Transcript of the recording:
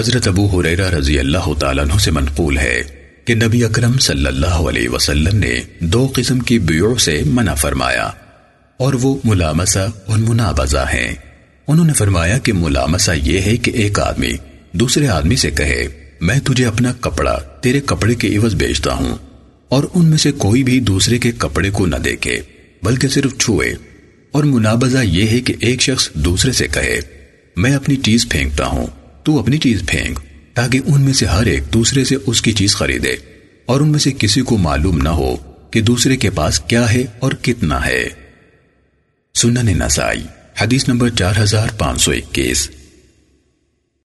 حضرت ابو حریرہ رضی اللہ تعالیٰ عنہ سے منقول ہے کہ نبی اکرم صلی اللہ علیہ وسلم نے دو قسم کی بیعوں سے منع فرمایا اور وہ ملامسہ اور منابزہ ہیں۔ انہوں نے فرمایا کہ ملامسہ یہ ہے کہ ایک آدمی دوسرے آدمی سے کہے، میں تجھے اپنا کپڑا تیرے کپڑے کے عوض بیچتا ہوں اور ان میں سے کوئی بھی دوسرے کے کپڑے کو نہ دیکھے، بلکہ صرف چھوئے۔ اور منابزہ یہ ہے کہ ایک شخص دوسرے سے کہے، میں اپنی چیز پھینکتا ہوں تو اپنی چیز پھینک تاکہ ان میں سے ہر ایک دوسرے سے اس کی چیز خریدے اور ان میں سے کسی کو معلوم نہ ہو کہ دوسرے کے پاس کیا ہے اور کتنا ہے۔ سنن نسائی، حدیث نمبر چار ہزار پانچ سو اکیس۔